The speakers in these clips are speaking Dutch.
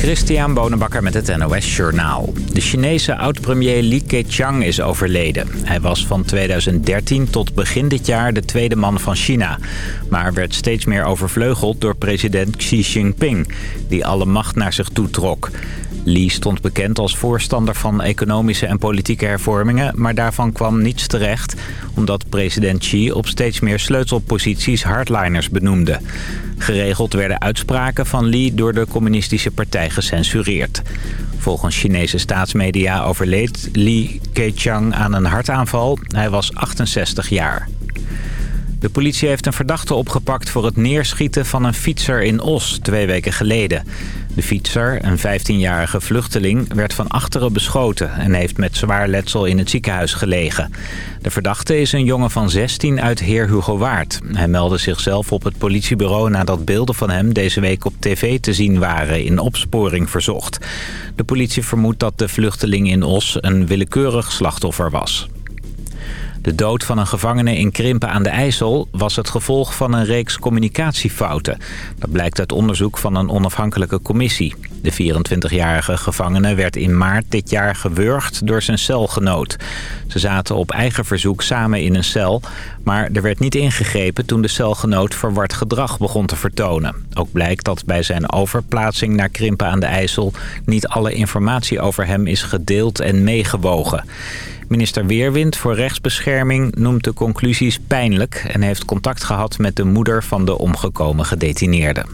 Christian Bonenbakker met het NOS Journaal. De Chinese oud-premier Li Keqiang is overleden. Hij was van 2013 tot begin dit jaar de tweede man van China. Maar werd steeds meer overvleugeld door president Xi Jinping... die alle macht naar zich toe trok. Li stond bekend als voorstander van economische en politieke hervormingen... maar daarvan kwam niets terecht... omdat president Xi op steeds meer sleutelposities hardliners benoemde. Geregeld werden uitspraken van Li door de communistische partij gecensureerd. Volgens Chinese staatsmedia overleed Li Keqiang aan een hartaanval. Hij was 68 jaar. De politie heeft een verdachte opgepakt voor het neerschieten van een fietser in Os twee weken geleden. De fietser, een 15-jarige vluchteling, werd van achteren beschoten en heeft met zwaar letsel in het ziekenhuis gelegen. De verdachte is een jongen van 16 uit Heer Hugo Waard. Hij meldde zichzelf op het politiebureau nadat beelden van hem deze week op tv te zien waren in opsporing verzocht. De politie vermoedt dat de vluchteling in Os een willekeurig slachtoffer was. De dood van een gevangene in Krimpen aan de IJssel was het gevolg van een reeks communicatiefouten. Dat blijkt uit onderzoek van een onafhankelijke commissie. De 24-jarige gevangene werd in maart dit jaar gewurgd door zijn celgenoot. Ze zaten op eigen verzoek samen in een cel, maar er werd niet ingegrepen toen de celgenoot verward gedrag begon te vertonen. Ook blijkt dat bij zijn overplaatsing naar Krimpen aan de IJssel niet alle informatie over hem is gedeeld en meegewogen. Minister Weerwind voor rechtsbescherming noemt de conclusies pijnlijk... en heeft contact gehad met de moeder van de omgekomen gedetineerde.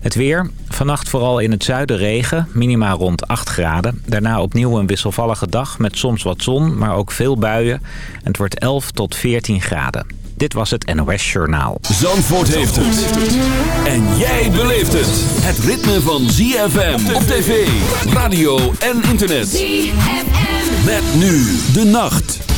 Het weer. Vannacht vooral in het zuiden regen. Minima rond 8 graden. Daarna opnieuw een wisselvallige dag met soms wat zon, maar ook veel buien. En het wordt 11 tot 14 graden. Dit was het NOS Journaal. Zandvoort heeft het. En jij beleeft het. Het ritme van ZFM op tv, radio en internet. ZFM. Met nu de nacht.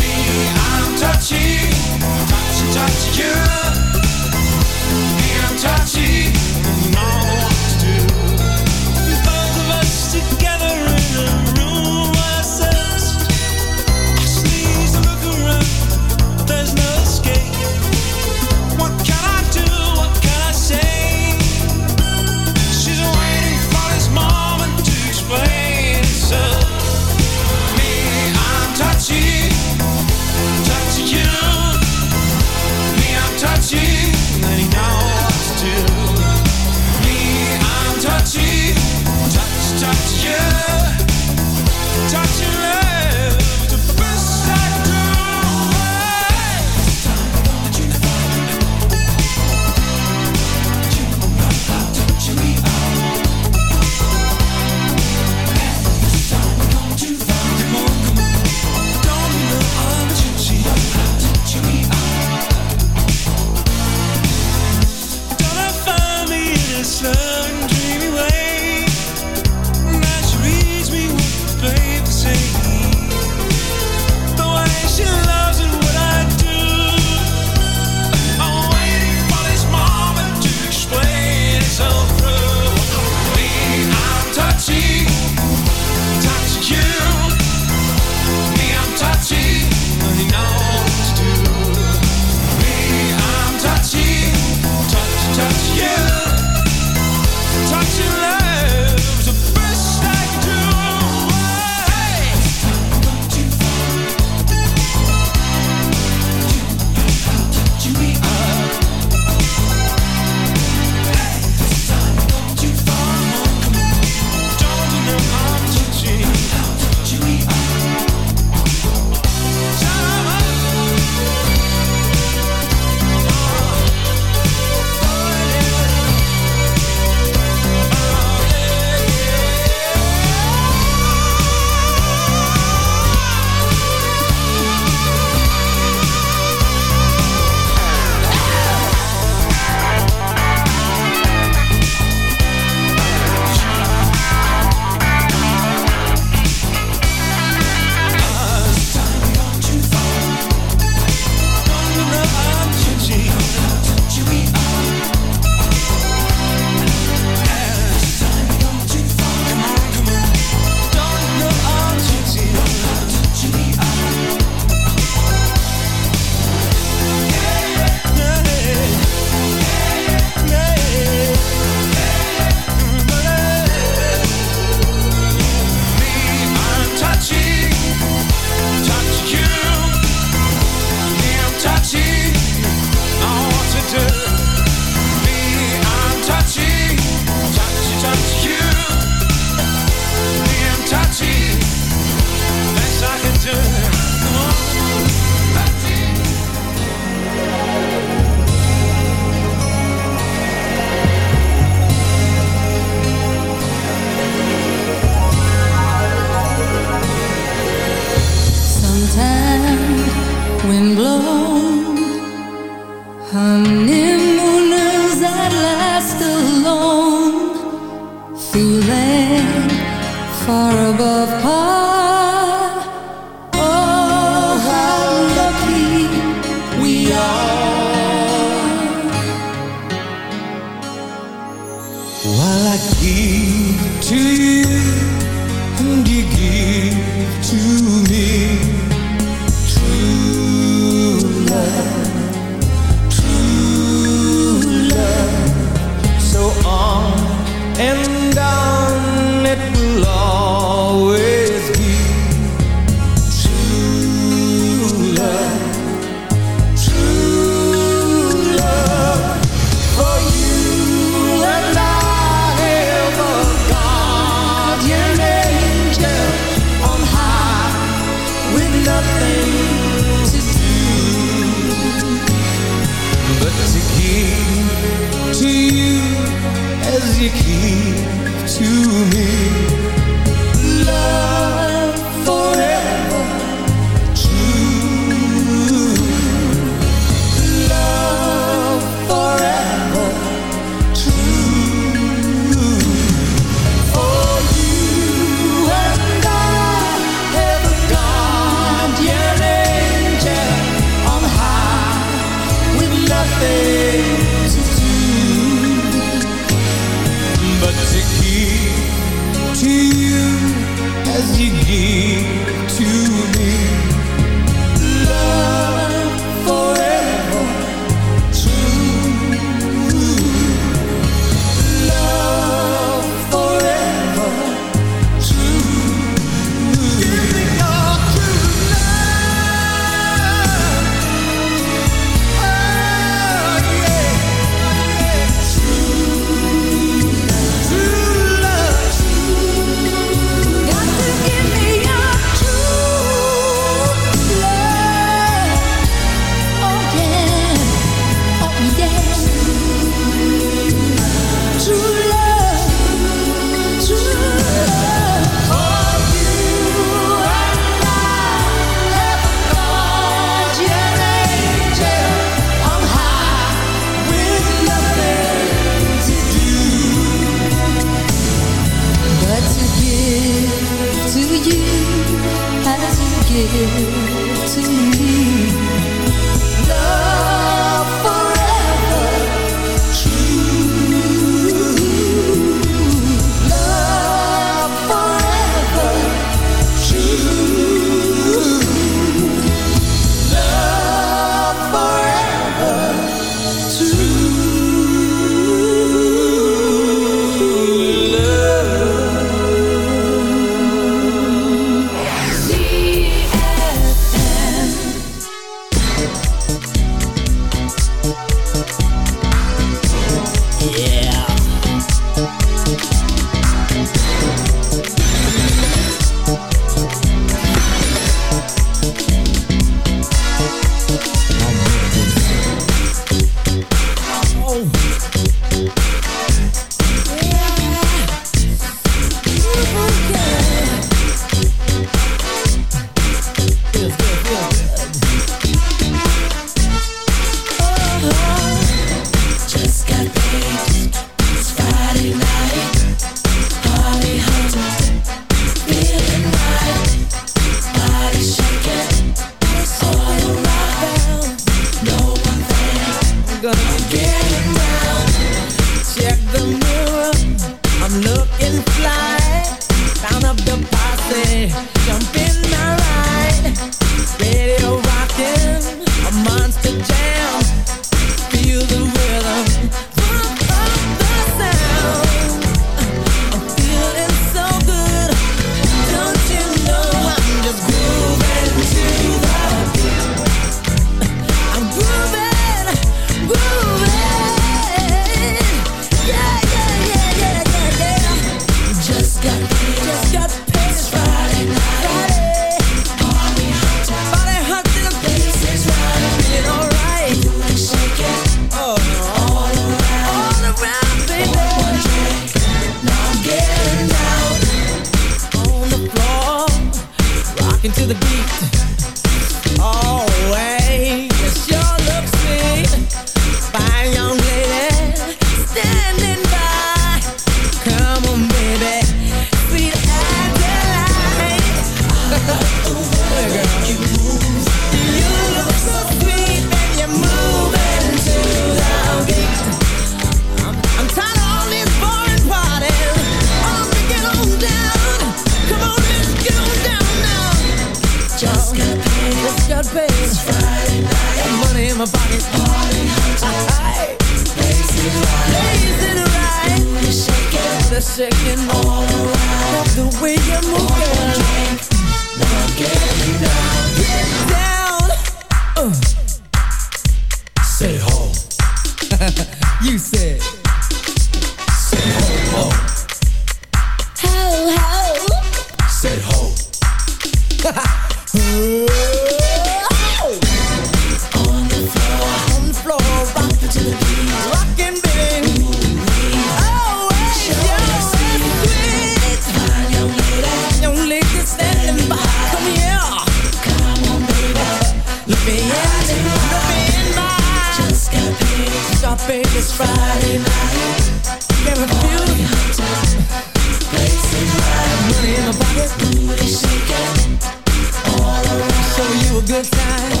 good time.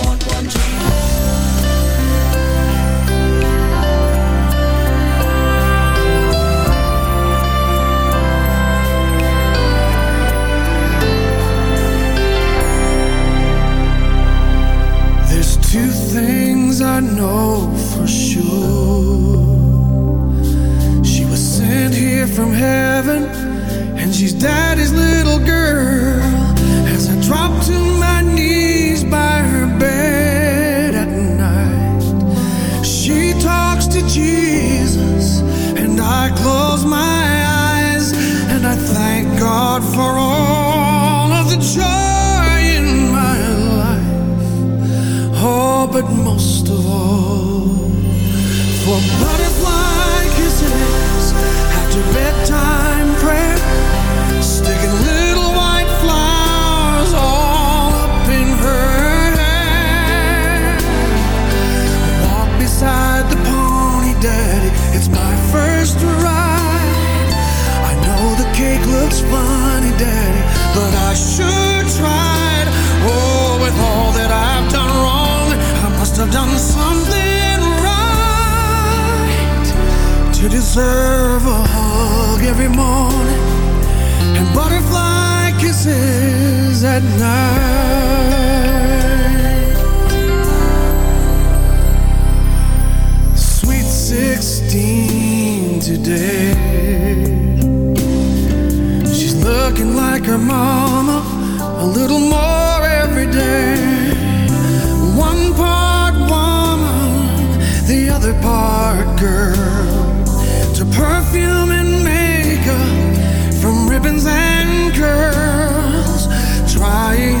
Trailer Park Girl to perfume and makeup, from ribbons and curls, trying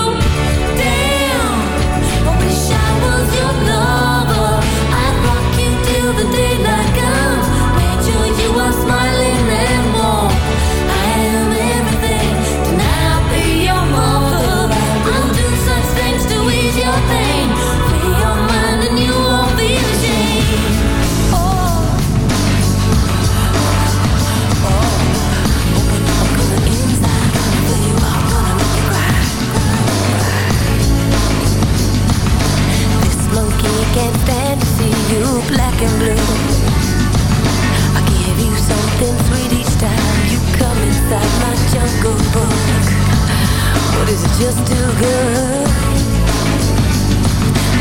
is it just too good?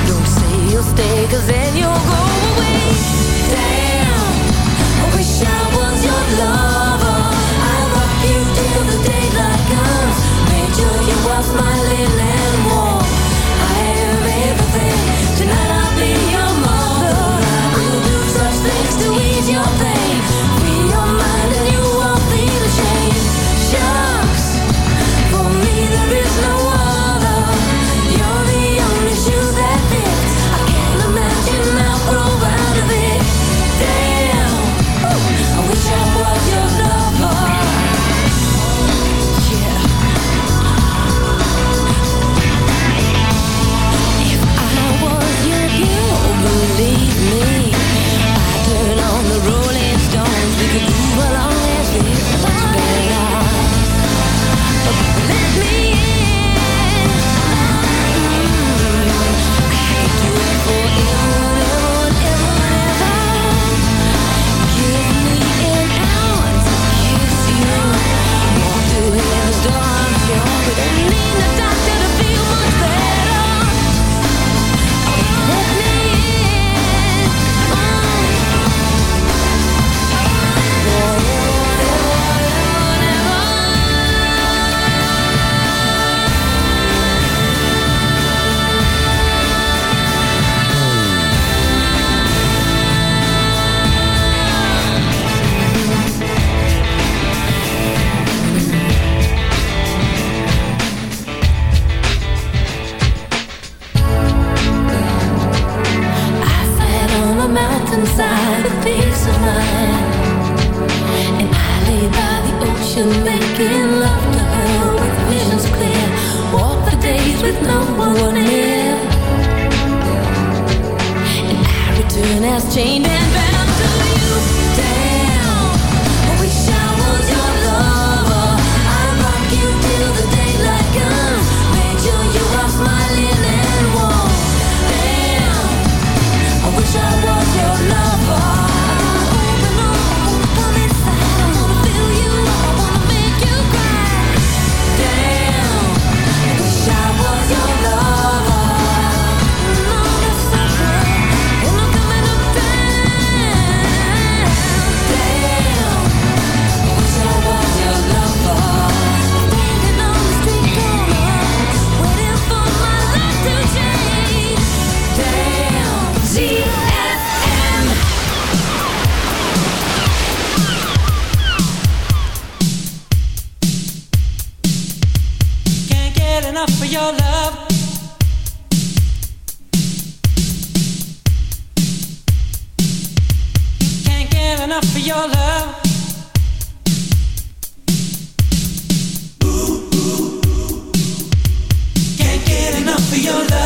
Don't say you'll stay, cause then you'll go away. Damn, I wish I was your lover. I'll you till the daylight comes. Made sure you was my lily. enough for your love. Can't get enough for your love. Ooh, ooh, ooh. Can't get enough for your love.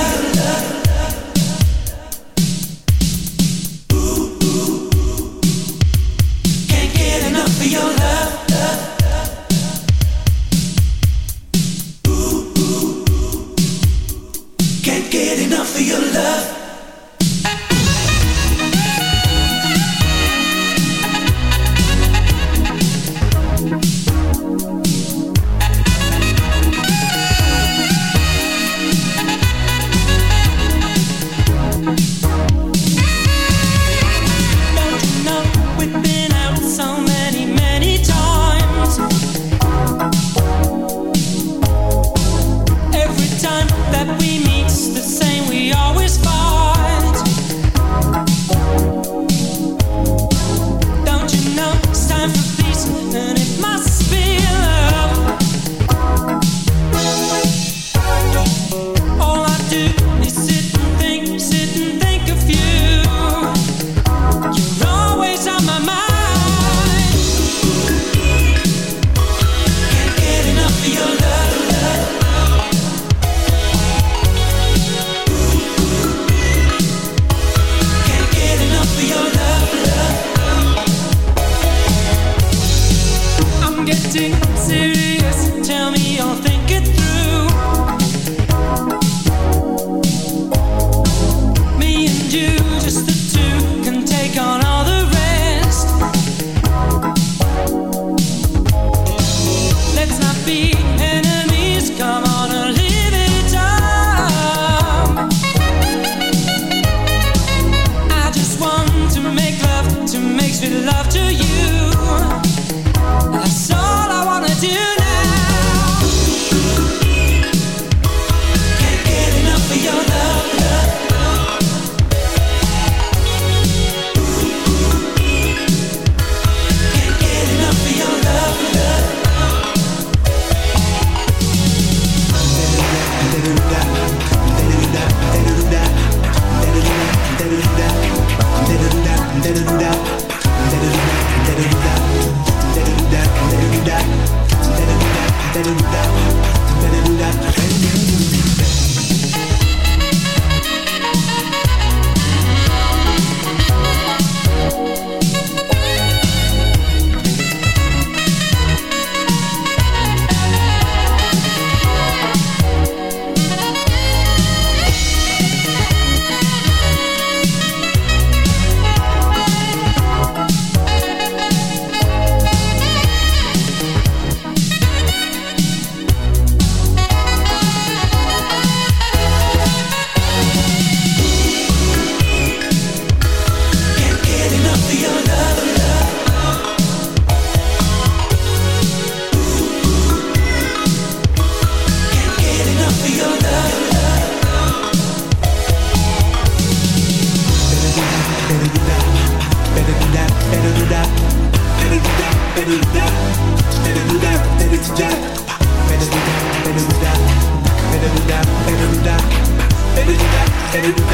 Better do that, better do that, better do that, better do that, better do that, better do that.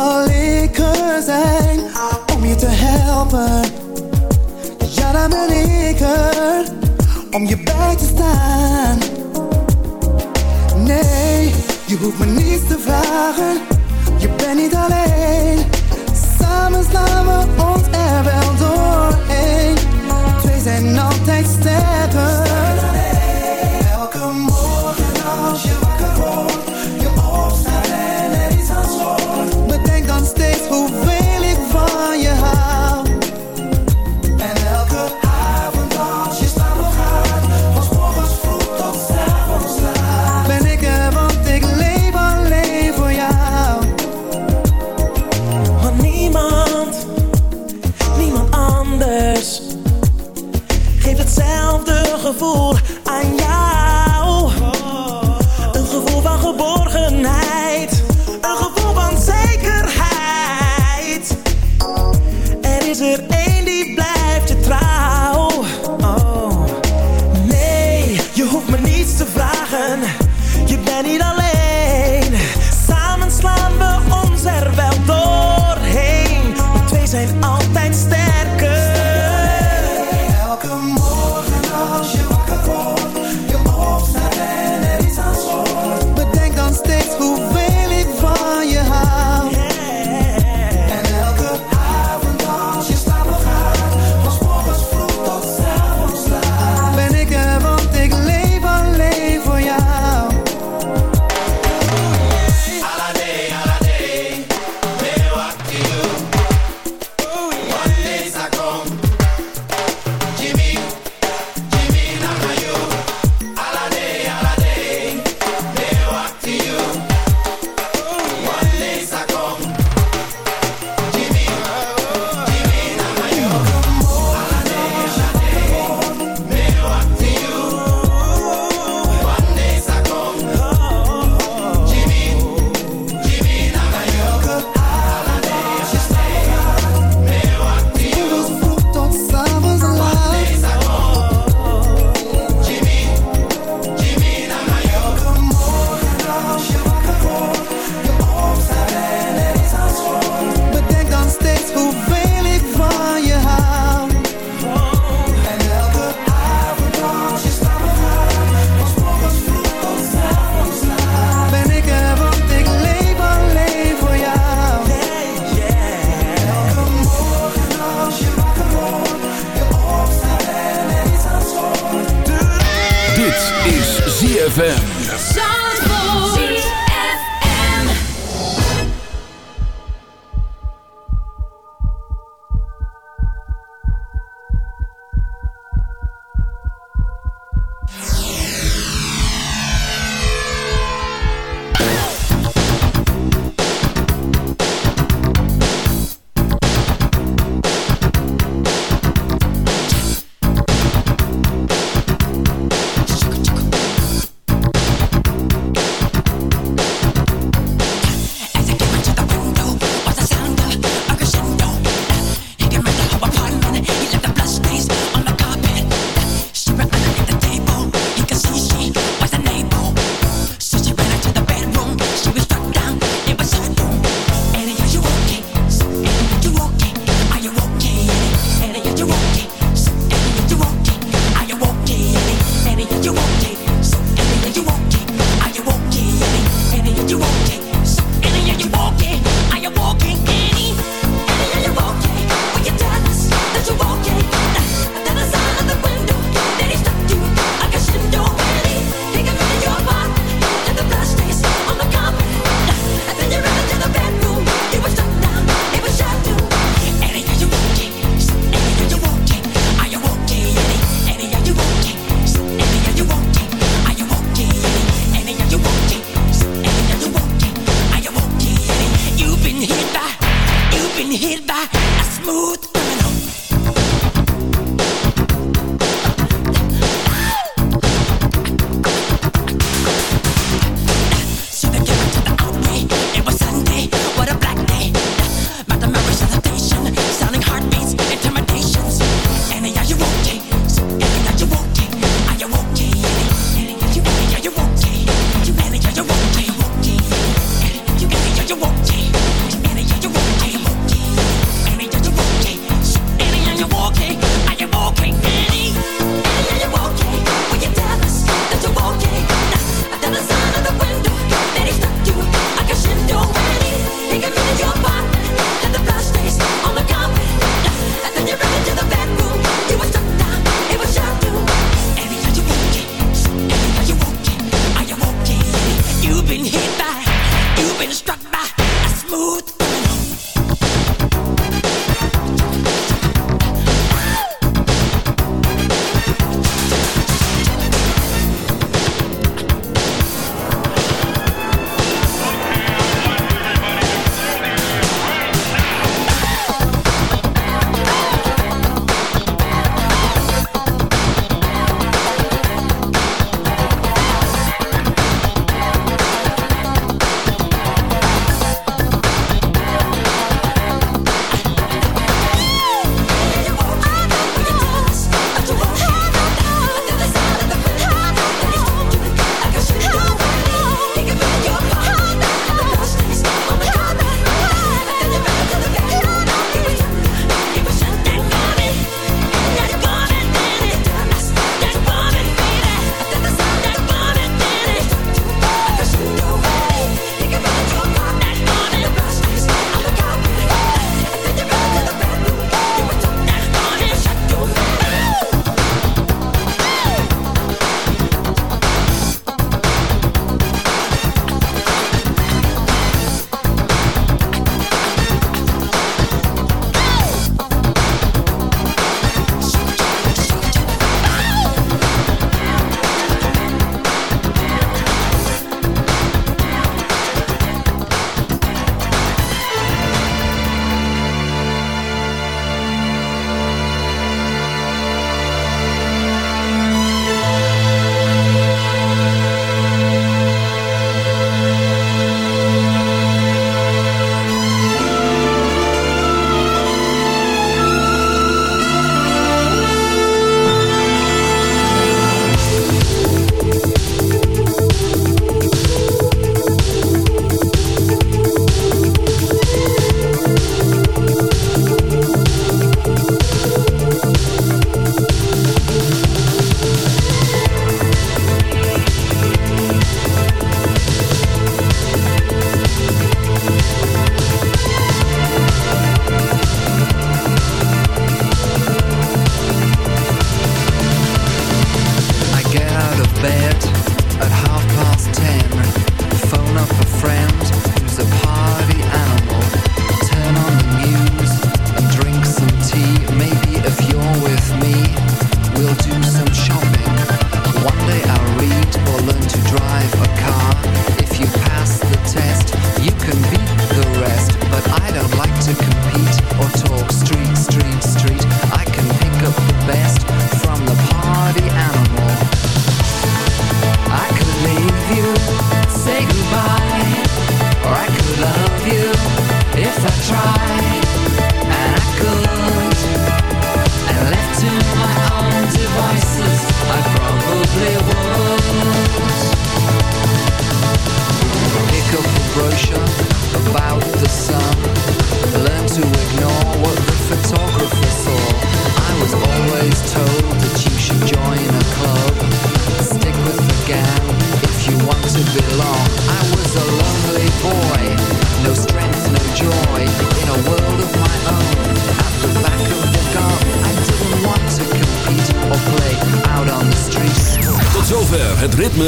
alcoholiker zijn Om je te helpen. Ja, daar ben ik er Om je bij te staan. Nee, je hoeft me niets te vragen. Je bent niet alleen. Samen slaan we ons er wel doorheen. Twee zijn altijd sterker.